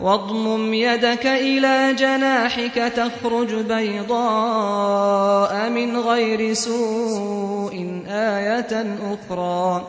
واضمم يدك إلى جناحك تخرج بيضاء من غير سوء آية أخرى.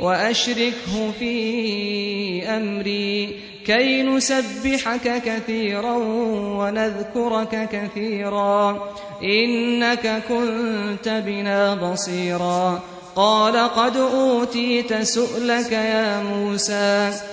وأشركه في أمري كي نسبحك كثيرا ونذكرك كثيرا إنك كنت بنا بصيرا قال قد أوتيت سؤلك يا موسى